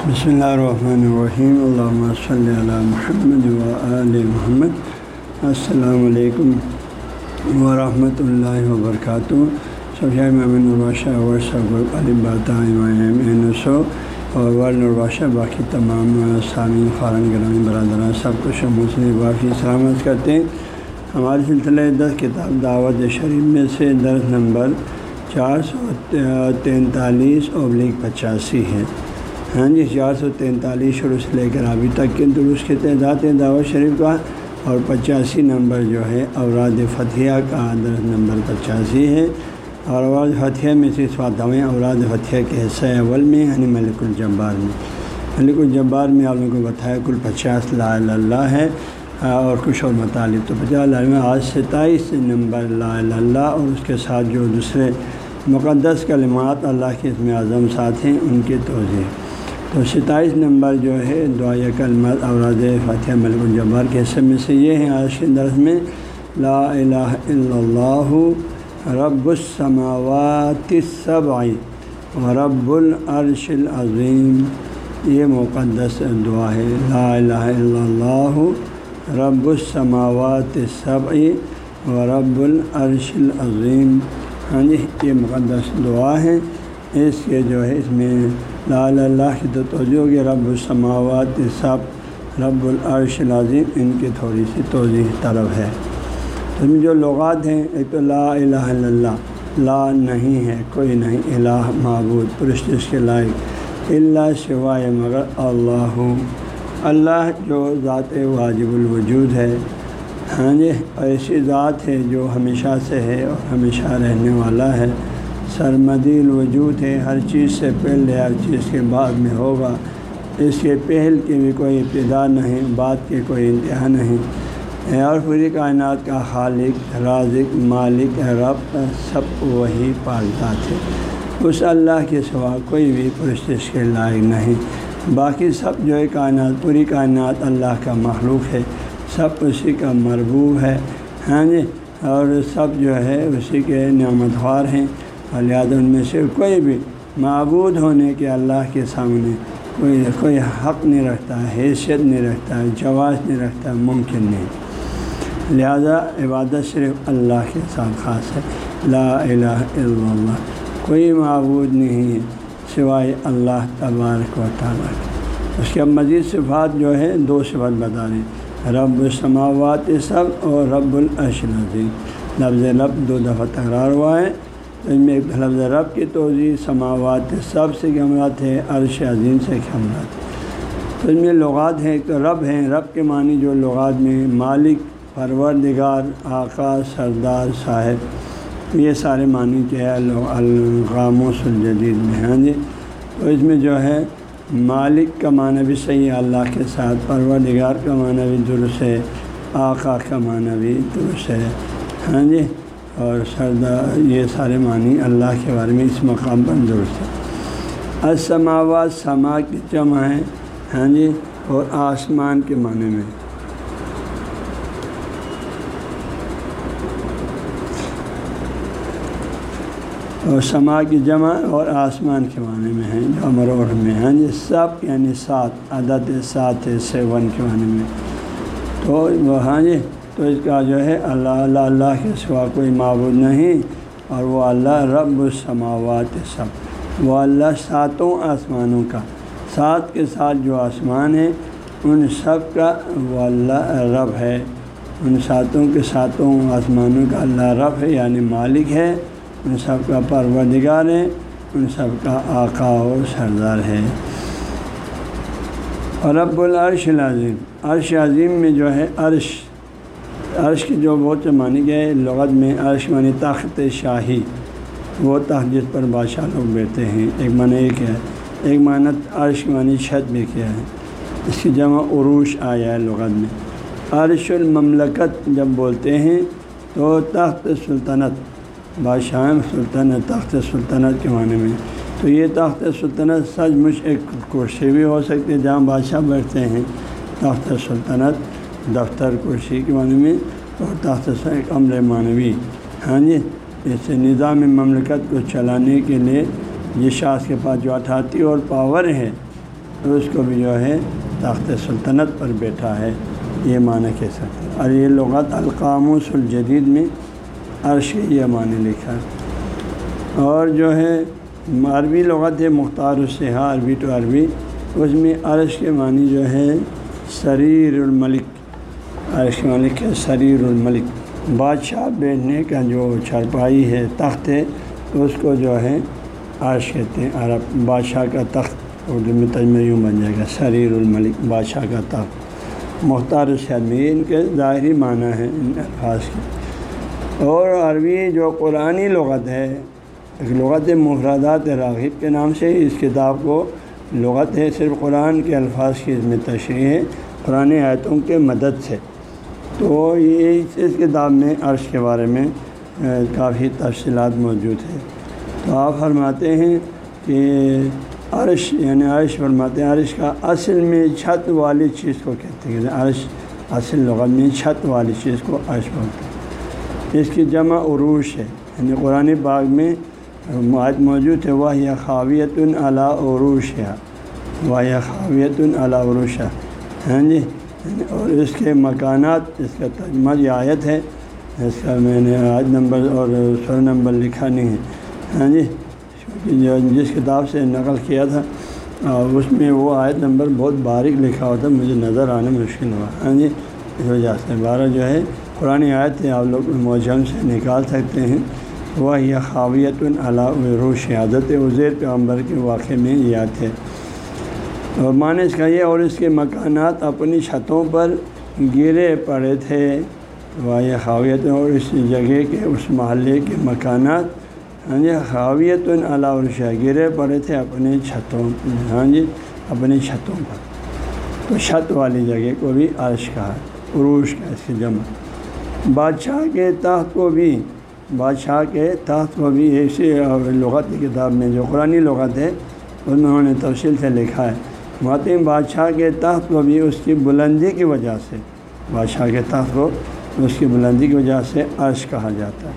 بسم اللہ الرحمن الرحیم اللہ صلی اللہ محمد و محمد السلام علیکم ورحمۃ اللہ وبرکاتہ سفیہ ممن الباشہ ورثہ علم باتسو اور ورن الباشہ باقی تمام سامعین خارن گرامی، برادران، سب کو مسلم باقی سلامت کرتے ہیں۔ ہمارے سلسلہ دس کتاب دعوت شریف میں سے درس نمبر چار سو تینتالیس ابلیغ پچاسی ہے۔ ہاں جی چار سو تینتالیس شروع سے لے کر ابھی تک کے درست کے تعداد دعوت شریف کا اور پچاسی نمبر جو ہے اوراد فتح کا درس نمبر پچاسی ہے۔ اور اوراد فتح میں سے سواتویں اوراد فتح کے حصہ اول میں یعنی ملک الجبار میں۔ ملک الجبار میں آپ لوگوں کو بتایا کل پچاس لا اللہ ہے، اور کچھ اور مطالب تو پچاس لا میں آج ستائیس نمبر لا اللہ، اور اس کے ساتھ جو دوسرے مقدس کلمات اللہ کے اسم اعظم ساتھ ہیں، ان کی توضیع تو ستائیس نمبر جو ہے، دعائے کلمت اوراد فتح ملک الجبار کے حصے میں سے یہ ہیں آج کے درس میں، لا الہ الا اللہ، رب السماوات السبع و رب العرش العظیم۔ یہ مقدس دعا ہے، لا الہ الا اللہ، رب السماوات السبع و رب العرش العظیم۔ ہاں جی یہ مقدس دعا ہے۔ اس کے جو ہے، اس میں لا اللہ کی تو توجہ ہوگی رب السماوات سب رب العرش العظیم ان کی تھوڑی سی توضیع طرف ہے۔ اس میں جو لغات ہیں ایک تو لا الہ الا اللہ، لا نہیں ہے، کوئی نہیں، الہ معبود پرشتش کے لائق اللہ سوائے مگر اللہ۔ اللہ جو ذات واجب الوجود ہے۔ ہاں جی ایسی ذات ہے جو ہمیشہ سے ہے اور ہمیشہ رہنے والا ہے۔ سرمدی الوجود ہے، ہر چیز سے پہلے ہر چیز کے بعد میں ہوگا۔ اس کے پہل کی بھی کوئی ابتدا نہیں بات کی کوئی انتہا نہیں۔ اور پوری کائنات کا خالق، رازق، مالک، رب، سب وہی پالتا تھے اس اللہ کے سوا کوئی بھی پرستش کے لائق نہیں۔ باقی سب جو ہے کائنات، پوری کائنات اللہ کا مخلوق ہے۔ سب اسی کا مربوب ہے ہاں جی؟ اور سب جو ہے اسی کے نعمت خوار ہیں۔ لہٰذا ان میں سے کوئی بھی معبود ہونے کے اللہ کے سامنے کوئی کوئی حق نہیں رکھتا، حیثیت نہیں رکھتا، جواز نہیں رکھتا، ممکن نہیں۔ لہذا عبادت صرف اللہ کے ساتھ خاص ہے۔ لا الہ الا اللہ۔ کوئی معبود نہیں ہے سوائے اللہ تبارک و تعالیٰ۔ اس کے اب مزید صفات جو ہے دو صفات بتا رہے رب السماوات سب اور رب العشن لفظ رب دو دفعہ تکرار ہوا ہے۔ ان میں ایک لفظ رب کی توضیع سماوات سب سے کمرات ہے، عرش عظیم سے کمرات تو ان میں لغات ہیں، ایک تو رب ہیں، رب کے معنی جو لغات میں مالک، پروردگار، آقا، سردار، صاحب، یہ سارے معنی کے الغاموس الجدید میں ہاں جی؟ تو اس میں جو ہے، مالک کا معنی بھی صحیح ہے، اللہ کے ساتھ، پروردگار کا معنی بھی درست ہے، آقا کا معنی بھی درست ہے۔ ہاں جی؟ اور سردا یہ سارے معنی اللہ کے بارے میں اس مقام پر درست ہے اسماوات سما کی جمع ہے ہاں جی اور آسمان کے معنی میں۔ اور سما کی جمع اور آسمان کے معنی میں ہیں جو امروڑ میں ہیں جی سب یعنی سات، عدد سات سیون کے معنی میں۔ تو وہ ہاں جی تو اس کا جو ہے اللہ اللہ اللہ کے سوا کوئی معبود نہیں اور وہ اللہ رب السماوات سب، وہ اللہ ساتوں آسمانوں کا۔ سات کے ساتھ جو آسمان ہیں ان سب کا وہ اللہ رب ہے۔ ان ساتوں کے ساتوں آسمانوں کا اللہ رب ہے یعنی مالک ہے۔ ان سب کا پروردگار ہے، ان سب کا آقا و سردار ہے۔ اور رب العرش العظیم، عرش عظیم میں جو ہے، عرش عرش کی جو بہت سے مانی گئے، لغت میں عرش معنی تخت شاہی۔ وہ تخت جس پر بادشاہ لوگ بیٹھتے ہیں۔ ایک معنی ایک ہے؟ ایک معنی عرش معنی چھت بھی کیا ہے۔ اس کی جمع عروش آیا ہے لغت میں۔ عرش المملکت جب بولتے ہیں تو تخت سلطنت بادشاہ سلطنت، تخت سلطنت کے معنی میں۔ تو یہ تخت سلطنت سچ مچ ایک کرسی بھی ہو سکتی ہے۔ جہاں بادشاہ بیٹھتے ہیں، تخت سلطنت دفتر کرسی کے معنی میں اور تحت ایک عمر معنوی۔ ہاں جی اس نظام مملکت کو چلانے کے لیے جس شاخ کے پاس جو اٹھاتی اور پاور ہے، اس کو بھی جو ہے تخت سلطنت پر بیٹھا ہے۔ یہ معنی کہہ سکتے ہیں اور یہ لغت القاموس الجدید میں عرش یہ معنی لکھا۔ اور جو ہے عربی لغت ہے مختار الصحا عربی تو عربی، اس میں عرش کے معنی جو ہے سریر الملک۔ عرش کے ملک ہے سریر الملک۔ بادشاہ بیٹھنے کا جو چرپائی ہے تخت ہے، اس کو جو ہے عرش کہتے ہیں عرب۔ بادشاہ کا تخت اردو میں تجمہ یوں بن جائے گا، سریر الملک، بادشاہ کا تخت۔ مختار الصحت ان کے ظاہری معنی ہے ان الفاظ کے۔ اور عربی جو قرآن لغت ہے، ایک لغت مفردات راغب کے نام سے، اس کتاب کو لغت ہے، صرف قرآن کے الفاظ کی اس میں تشریح ہے قرآن آیتوں کے مدد سے۔ تو یہ اس کتاب میں عرش کے بارے میں کافی تفصیلات موجود ہے تو آپ فرماتے ہیں کہ عرش یعنی عرش فرماتے ہیں، عرش کا اصل میں چھت والی چیز کو کہتے ہیں۔ یعنی عرش اصل لغت میں چھت والی چیز کو عرش بولتے ہیں۔ اس کی جمع عروش ہے۔ یعنی قرآن باغ میں معاہد موجود ہے وہ یا خاویت العلیٰ عروش ہے وہ یا خاویت العلیٰ عروش ہے ہاں جی؟ اور اس کے مکانات، اس کا تجمہ یہ آیت ہے، اس کا میں نے آج نمبر اور سر نمبر لکھا نہیں ہے۔ ہاں جی جو جی، جس کتاب سے نقل کیا تھا اس میں وہ آیت نمبر بہت باریک لکھا ہوتا، مجھے نظر آنا مشکل ہوا۔ ہاں جی اس وجہ سے بارہ جو ہے، قرآن آیت ہے آپ لوگ موجم سے نکال سکتے ہیں۔ وہ یہ خاویت روش حضرت عزیر پیغمبر کے واقعے میں یاد ہے۔ اور معنی اس کا یہ اور اس کے مکانات اپنی چھتوں پر گرے پڑے تھے۔ وہ یہ خاویت اور اس جگہ کے، اس محلے کے مکانات۔ ہاں جی خاویت عرش گرے پڑے تھے اپنی چھتوں ہاں جی اپنی چھتوں پر۔ تو چھت والی جگہ کو بھی عرش کہا عروش کا اس کی جمع۔ بادشاہ کے تحت کو بھی، بادشاہ کے تحت کو بھی ایسی لغت کی کتاب میں جو قرآن لغت ہے میں انہوں نے تفصیل سے لکھا ہے۔ محتم بادشاہ کے تحت کو بھی اس کی بلندی کی وجہ سے، بادشاہ کے تحت کو اس کی بلندی کی وجہ سے عرش کہا جاتا ہے۔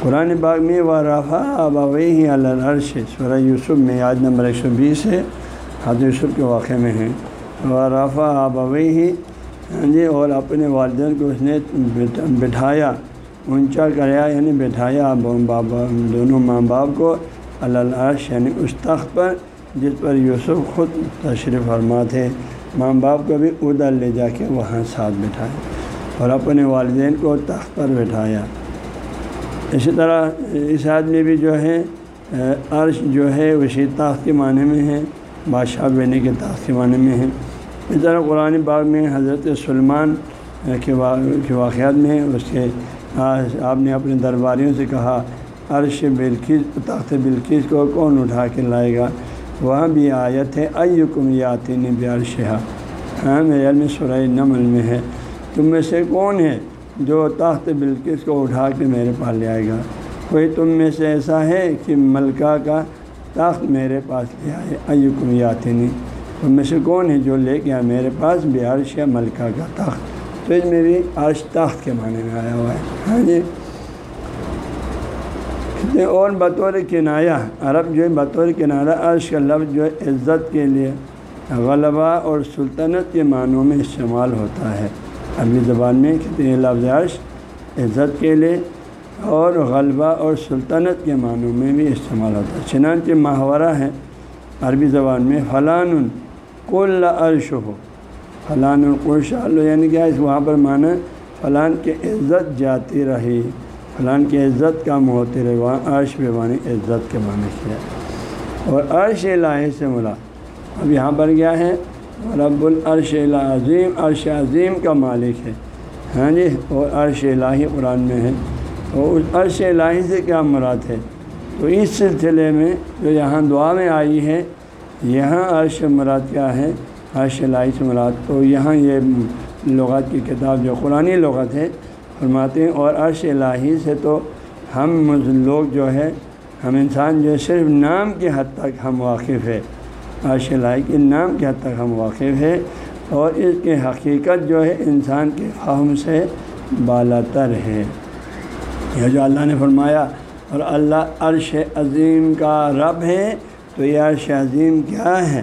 قرآن باغ میں وہ رفا ابوئی العرش، سورہ یوسف میں یاد نمبر ایک سو بیس ہے۔ حضرت یوسف کے واقعے میں ہیں وہ رفا آبوئی یعنی جی اور اپنے والدین کو اس نے بٹھایا، اونچا کریا یعنی بٹھایا۔ بابا، دونوں ماں باپ کو العرش یعنی اس تخت پر جس پر یوسف خود تشریف فرما تھے، ماں باپ کو بھی ادھر لے جا کے وہاں ساتھ بٹھایا اور اپنے والدین کو تخت پر بٹھایا۔ اسی طرح اس آدمی بھی جو ہے، عرش جو ہے، اسی تخت کے معنی میں ہے، بادشاہ بینے کے تخت کے معنی میں ہے۔ اس طرح قرآن باغ میں حضرت سلمان کے واقعات میں اس کے آپ نے اپنے درباریوں سے کہا، عرش بلکیز تخت بلکیز کو کون اٹھا کے لائے گا؟ وہاں بھی آیت ہے، ایکم یاتی نے بیارشہ ہاں میرے علم سرائے نمل میں ہے۔ تم میں سے کون ہے جو تخت بلکیز کو اٹھا کے میرے پاس لے آئے گا؟ کوئی تم میں سے ایسا ہے کہ ملکہ کا تخت میرے پاس لے آئے؟ ایکم یاتی تم میں سے کون ہے جو لے کے آئے میرے پاس بیارش ملکہ کا تخت؟ تو اس میں بھی عرش تخت کے معنی میں آیا ہوا ہے۔ ہاں جی۔ اور بطور کنایا عرب جو ہے بطور کنارہ عرش کا لفظ جو ہے عزت کے لیے غلبہ اور سلطنت کے معنوں میں استعمال ہوتا ہے۔ عربی زبان میں کہتے ہیں لفظ عرش عزت کے لیے اور غلبہ اور سلطنت کے معنوں میں بھی استعمال ہوتا ہے۔ چنانچہ محاورہ ہے عربی زبان میں فلان کل عرش ہو فلان القرش یعنی کیا اس وہاں پر معنی فلان کی عزت جاتی رہی۔ فلان کی عزت کم ہوتی رہی وہاں عرش پہ معنی عزت کے معنی کیا اور عرش الہی سے ملا۔ اب یہاں پر کیا ہے؟ رب العرش عظیم عرش عظیم کا مالک ہے۔ ہاں جی اور عرش الہی قرآن میں ہے۔ اور اس عرش الہی سے کیا مراد ہے؟ تو اس سلسلے میں جو یہاں دعا میں آئی ہے، یہاں عرش مراد کیا ہے؟ عرش لائی سے مراد۔ تو یہاں یہ لغات کی کتاب جو قرآن لغت ہے فرماتے ہیں، اور عرش الہی سے تو ہم لوگ جو ہے، ہم انسان جو ہے، صرف نام کے حد تک ہم واقف ہے عرش الہی کے نام کے حد تک ہم واقف ہے اور اس کی حقیقت جو ہے، انسان کے فہم سے بالا تر ہے۔ یہ جو اللہ نے فرمایا، اور اللہ عرش عظیم کا رب ہے، تو یہ عرش عظیم کیا ہے؟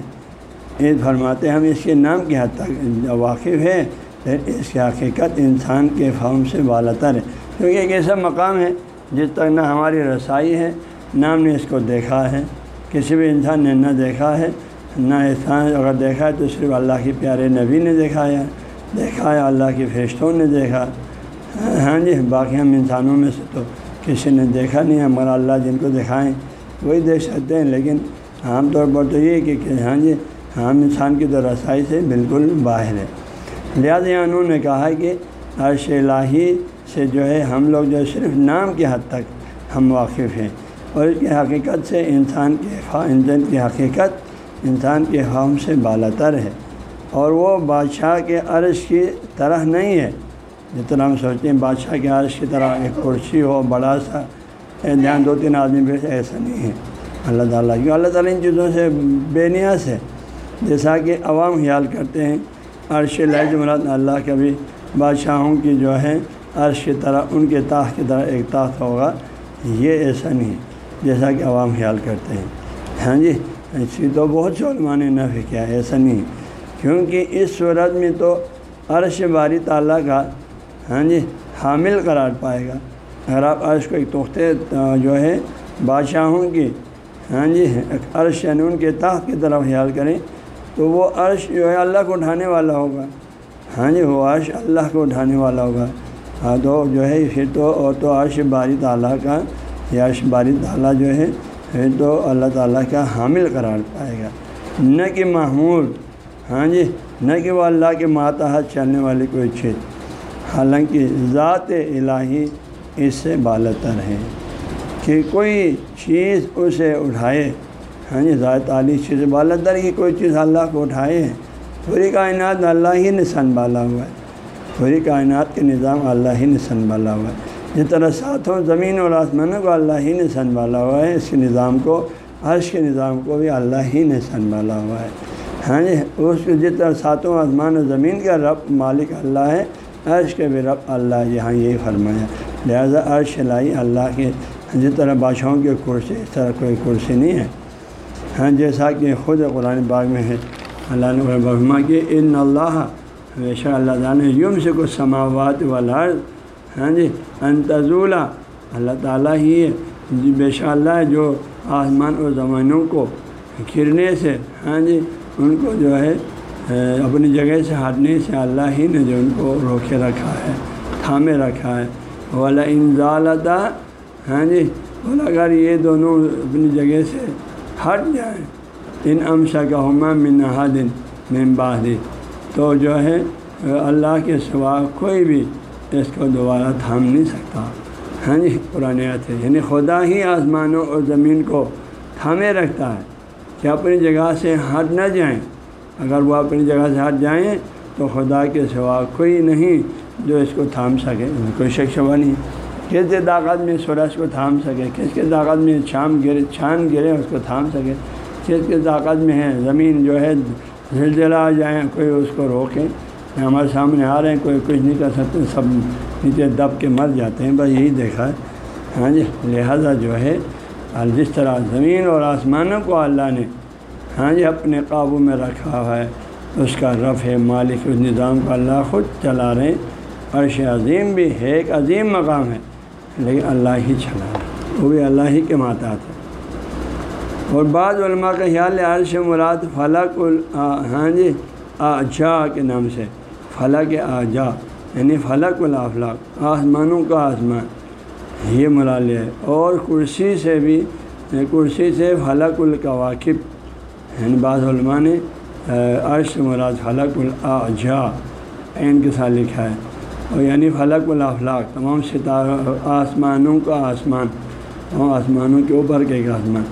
عید فرماتے ہیں، ہم اس کے نام کی حد تک واقف ہے اس کی حقیقت انسان کے فہم سے بالتر ہے۔ کیونکہ ایک ایسا مقام ہے جس تک نہ ہماری رسائی ہے، نہ ہم نے اس کو دیکھا ہے۔ کسی بھی انسان نے نہ دیکھا ہے، نہ انسان اگر دیکھا ہے تو صرف اللہ کے پیارے نبی نے دیکھا ہے۔ دیکھا ہے اللہ کے فرشتوں نے دیکھا۔ ہاں جی باقی ہم انسانوں میں سے تو کسی نے دیکھا نہیں ہے مگر اللہ جن کو دکھائیں وہی دیکھ سکتے ہیں۔ لیکن عام طور پر تو یہ کہ ہاں جی ہم انسان کی تو رسائی سے بالکل باہر ہے لہٰذا انہوں نے کہا کہ عرش الہی سے جو ہے ہم لوگ جو صرف نام کی حد تک ہم واقف ہیں اور اس کی حقیقت سے انسان کے انسان کی حقیقت انسان کے خام سے بالا تر ہے اور وہ بادشاہ کے عرش کی طرح نہیں ہے جتنا ہم سوچتے ہیں بادشاہ کے عرش کی طرح ایک کرسی ہو، بڑا سا دھیان دو، تین آدمی بیٹھے، ایسا نہیں ہے۔ اللہ تعالیٰ کیوں اللہ تعالیٰ ان چیزوں سے بے نیاز ہے۔ جیسا کہ عوام خیال کرتے ہیں عرش لہ مراد اللہ کے بھی بادشاہوں کی جو ہے عرش کی طرح، ان کے تاخ کی طرح ایک تاخت ہوگا۔ یہ ایسا نہیں جیسا کہ عوام خیال کرتے ہیں۔ ہاں جی اس کی تو بہت سے علماء نے نفی کیا ایسا نہیں کیونکہ اس صورت میں تو عرش باری تعالیٰ کا ہاں جی حامل قرار پائے گا۔ اگر آپ عرش کو ایک توختے جو ہے، بادشاہوں کی ہاں جی عرش یعنی ان کے تاخت کی طرف خیال کریں تو وہ عرش جو ہے اللہ کو اٹھانے والا ہوگا۔ ہاں جی وہ عرش اللہ کو اٹھانے والا ہوگا۔ ہاں تو جو ہے، پھر تو اور تو عرش باری تعالیٰ کا یا عرش باری تعالیٰ جو ہے، پھر تو اللہ تعالیٰ کا حامل قرار پائے گا۔ نہ کہ محمود ہاں جی نہ کہ وہ اللہ کے ماتحت چلنے والی کوئی چیز۔ حالانکہ ذات الہی اس سے بالتر ہے۔ کہ کوئی چیز اسے اٹھائے ہاں جی ذات عالی چیز بالتر کی کوئی چیز اللہ کو اٹھائے پوری کائنات اللہ ہی نے سنبھالا ہوا ہے۔ پوری کائنات کے نظام اللہ ہی نے سنبھالا ہوا ہے۔ جس طرح ساتھوں زمین اور آسمانوں کو اللہ ہی نے سنبھالا ہوا ہے۔ اس کے نظام کو، عرش کے نظام کو بھی اللہ ہی نے سنبھالا ہوا ہے۔ ہاں جی اس جس طرح ساتوں آسمان و زمین کا رب مالک اللہ ہے۔ عرش کے بھی رب اللہ یہاں یہی فرمایا لہٰذا عرش لائی اللہ کے، جس طرح بادشاہوں کے کرسی، اس طرح کوئی کرسی نہیں ہے۔ ہاں جیسا کہ خود قرآن باغ میں ہے، اللہ نے بہما کہ ان اللہ، ہمیشہ اللہ تعالیٰ نے یوم سے کچھ سماوات والا ہاں جی انتظولہ اللہ تعالیٰ ہی ہے جی بے شاء اللہ جو آسمان اور زمانوں کو گرنے سے ہاں جی ان کو جو ہے اپنی جگہ سے ہٹنے سے اللہ ہی نے جو ان کو روکے رکھا ہے، تھامے رکھا ہے۔ والا انضالتا ہاں جی بولا اگر یہ دونوں اپنی جگہ سے ہٹ جائیں ان امشا کا ہما منہا دن میں تو جو ہے، اللہ کے سوا کوئی بھی اس کو دوبارہ تھام نہیں سکتا۔ ہاں جی پرانے آتے یعنی خدا ہی آسمانوں اور زمین کو تھامے رکھتا ہے۔ کہ اپنی جگہ سے ہٹ نہ جائیں۔ اگر وہ اپنی جگہ سے ہٹ جائیں، تو خدا کے سوا کوئی نہیں جو اس کو تھام سکے۔ کوئی شک شبہ نہیں۔ کس کے طاقت میں سورج کو تھام سکے؟ کس کے طاقت میں چھام گرے چھان گرے اس کو تھام سکے؟ کس کے طاقت میں ہے زمین جو ہے زلزلہ آ جائیں، کوئی اس کو روکیں ہمارے سامنے آ رہے ہیں، کوئی کچھ نہیں کر سکتے، سب نیچے دب کے مر جاتے ہیں، بس یہی دیکھا ہے۔ ہاں جی لہٰذا جو ہے جس طرح زمین اور آسمانوں کو اللہ نے ہاں جی اپنے قابو میں رکھا ہے، اس کا رف ہے مالک اس نظام کو اللہ خود چلا رہے ہیں۔ عرش عظیم بھی ہے ایک عظیم مقام ہے۔ لیکن اللہ ہی چلا وہ بھی اللہ ہی کے ماتحت ہے اور بعض علماء کا خیال ہے، عرش مراد فلک ال ہاں جی آجا کے نام سے۔ فلک آجا یعنی فلک الافلاق۔ آسمانوں کا آسمان۔ یہ مرال ہے۔ اور کرسی سے بھی، کرسی سے فلک القواقب یعنی بعض علماء نے عرش مراد فلک الاجا عین کے ساتھ لکھا ہے۔ اور یعنی فلک الافلاق تمام ستاروں آسمانوں کا آسمان، تمام آسمانوں کے اوپر کے ایک آسمان۔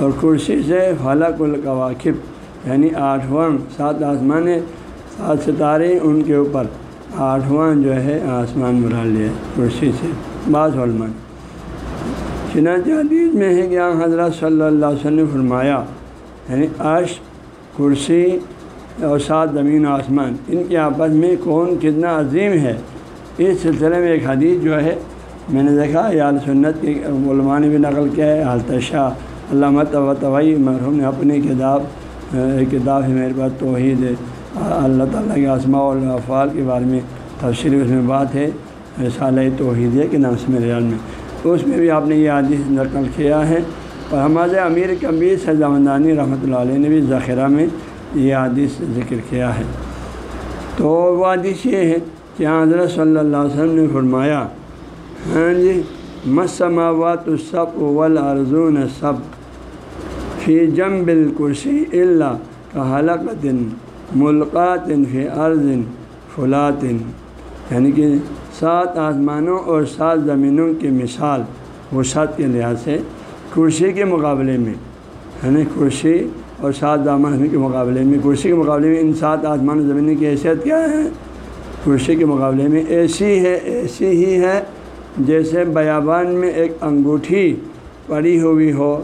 اور کرسی سے فلک القواقب یعنی آٹھواں سات آسمان سات ستارے ان کے اوپر۔ آٹھواں جو ہے، آسمان مرا لیا کرسی سے، بعض علمان چنانچہ حدیث میں ہے کہ حضرت صلی اللہ علیہ وسلم فرمایا یعنی عرش، کرسی اور سات زمین آسمان، ان کے آپس میں کون کتنا عظیم ہے؟ اس سلسلے میں ایک حدیث جو ہے، میں نے دیکھا یا سنت کی علماء نے بھی نقل کیا ہے حالت شاہ علامہ و طوی مرحوم نے اپنی کتاب، ایک کتاب ہے، میرے پاس توحید ہے، اللہ تعالیٰ کے اسماء الافعال کے بارے میں تفصیلی اس میں بات ہے، رسالہ توحید کے نام سے میرے میں۔ اس میں بھی آپ نے یہ عادث نقل کیا ہے۔ اور ہمارے امیر کبیر سزامدانی رحمۃ اللہ علیہ نے بھی ذخیرہ میں یہ عادث ذکر کیا ہے۔ تو وہ عادث یہ ہے کہ حضرت صلی اللہ علیہ وسلم نے فرمایا ہاں جی مسماوات الصب والارضون سب فی جم بالکرسی اللہ کا حلق دن ملکات فی عرض فلاطن یعنی کہ سات آسمانوں اور سات زمینوں کی مثال وسعت کے لحاظ سے کرسی کے مقابلے میں۔ یعنی کرسی اور سات دامان کے مقابلے میں۔ کرسی کے مقابلے میں ان سات آسمان و زمین کی حیثیت کیا ہے؟ کرسی کے مقابلے میں ایسی ہے، ایسی ہی ہے، جیسے بیابان میں ایک انگوٹھی پڑی ہوئی ہو،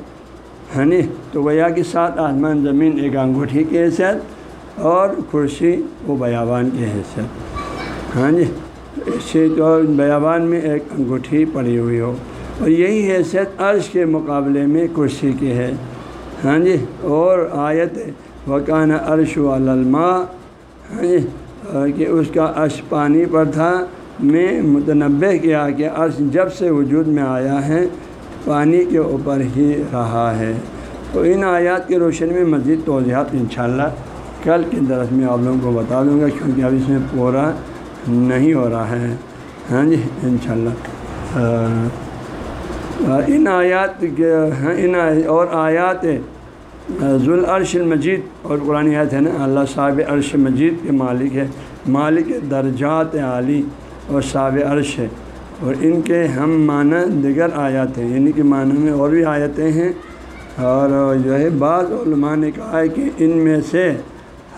ہے تو گویا کہ سات آسمان زمین ایک انگوٹھی کی حیثیت اور کرسی وہ بیابان کی حیثیت ہاں جی ایسے تو بیابان میں ایک انگوٹھی پڑی ہوئی ہو، اور یہی حیثیت عرش کے مقابلے میں کرسی کی ہے ہاں جی اور آیت وکان عرش علماء ہاں جی کہ اس کا عرش پانی پر تھا۔ میں متنبع کیا کہ عرش جب سے وجود میں آیا ہے، پانی کے اوپر ہی رہا ہے۔ تو ان آیات کی روشنی میں مزید توضیحات انشاءاللہ کل کے درس میں آپ لوگوں کو بتا دوں گا، کیونکہ اب اس میں پورا نہیں ہو رہا ہے۔ ہاں جی انشاءاللہ۔ ان آیات کے ہاں، ان اور آیات ذوال عرش المجید اور قرآن آیت ہے نا، اللہ صاحب عرش مجید کے مالک ہے۔ مالک درجات عالی اور صاب عرش ہے۔ اور ان کے ہم معنی دیگر آیات ہیں یعنی کہ معنی میں اور بھی آیتیں ہیں۔ اور جو ہے، بعض علماء نے کہا ہے کہ ان میں سے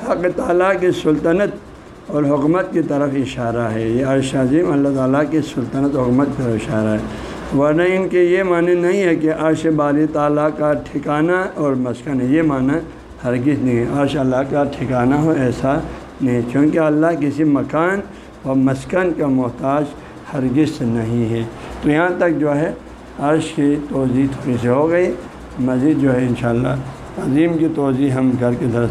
حق تعالیٰ کی سلطنت اور حکومت کی طرف اشارہ ہے۔ یہ عرش عظیم اللہ تعالیٰ کی سلطنت و حکومت کی طرف اشارہ ہے۔ ورنہ ان کے یہ معنی نہیں ہے کہ عرش باری تعالیٰ کا ٹھکانہ اور مسکن ہے یہ معنی ہرگز نہیں ہے۔ عرش اللہ کا ٹھکانہ ہو، ایسا نہیں کیونکہ اللہ کسی مکان اور مسکن کا محتاج ہرگز نہیں ہے۔ تو یہاں تک جو ہے، عرش کی توضیع تھوڑی سی ہو گئی۔ مزید جو ہے، انشاءاللہ عظیم کی توضیع ہم کر کے درس